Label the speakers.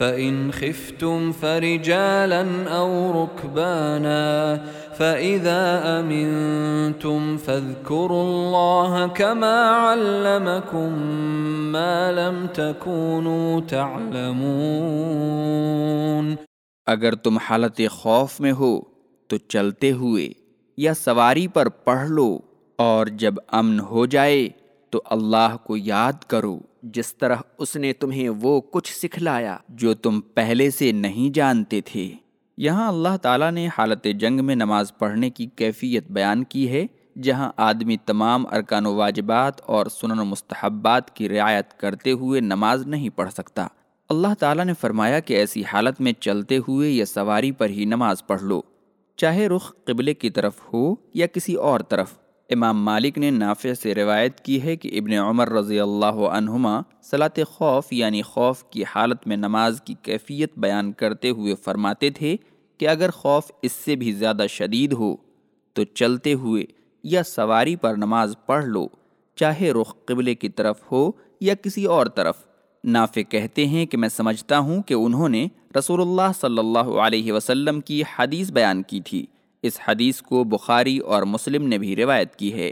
Speaker 1: فَإِنْ خِفْتُمْ فَرِجَالًا أَوْ رُكْبَانًا فَإِذَا أَمِنْتُمْ فَاذْكُرُوا اللَّهَ كَمَا عَلَّمَكُمْ مَا لَمْ تَكُونُوا تَعْلَمُونَ
Speaker 2: اگر تم حالت خوف میں ہو تو چلتے ہوئے یا سواری پر پڑھ لو اور جب امن ہو جائے تو اللہ کو یاد کرو۔ جس طرح اس نے تمہیں وہ کچھ سکھلایا جو تم پہلے سے نہیں جانتے تھے۔ یہاں اللہ تعالیٰ نے حالت جنگ میں نماز پڑھنے کی کیفیت بیان کی ہے، جہاں آدمی تمام ارکان و واجبات اور سنن و مستحبات کی رعایت کرتے ہوئے نماز نہیں پڑھ سکتا۔ اللہ تعالیٰ نے فرمایا کہ ایسی حالت میں چلتے ہوئے یا سواری پر ہی نماز پڑھ لو، چاہے رخ قبلے کی طرف ہو یا کسی اور طرف۔ امام مالک نے نافع سے روایت کی ہے کہ ابن عمر رضی اللہ عنہما صلاۃ خوف یعنی خوف کی حالت میں نماز کی کیفیت بیان کرتے ہوئے فرماتے تھے کہ اگر خوف اس سے بھی زیادہ شدید ہو، تو چلتے ہوئے یا سواری پر نماز پڑھ لو، چاہے رخ قبلے کی طرف ہو یا کسی اور طرف۔ نافع کہتے ہیں کہ میں سمجھتا ہوں کہ انہوں نے رسول اللہ صلی اللہ علیہ وسلم کی حدیث بیان کی تھی۔ اس حدیث کو بخاری اور مسلم نے بھی روایت کی ہے۔